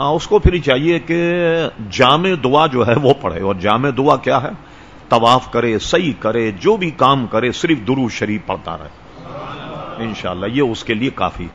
ہاں اس کو پھر چاہیے کہ جامع دعا جو ہے وہ پڑھے۔ اور جامع دعا کیا ہے؟ طواف کرے صحیح کرے، جو بھی کام کرے، صرف درو شریف پڑھتا رہے۔ انشاءاللہ، یہ اس کے لیے کافی۔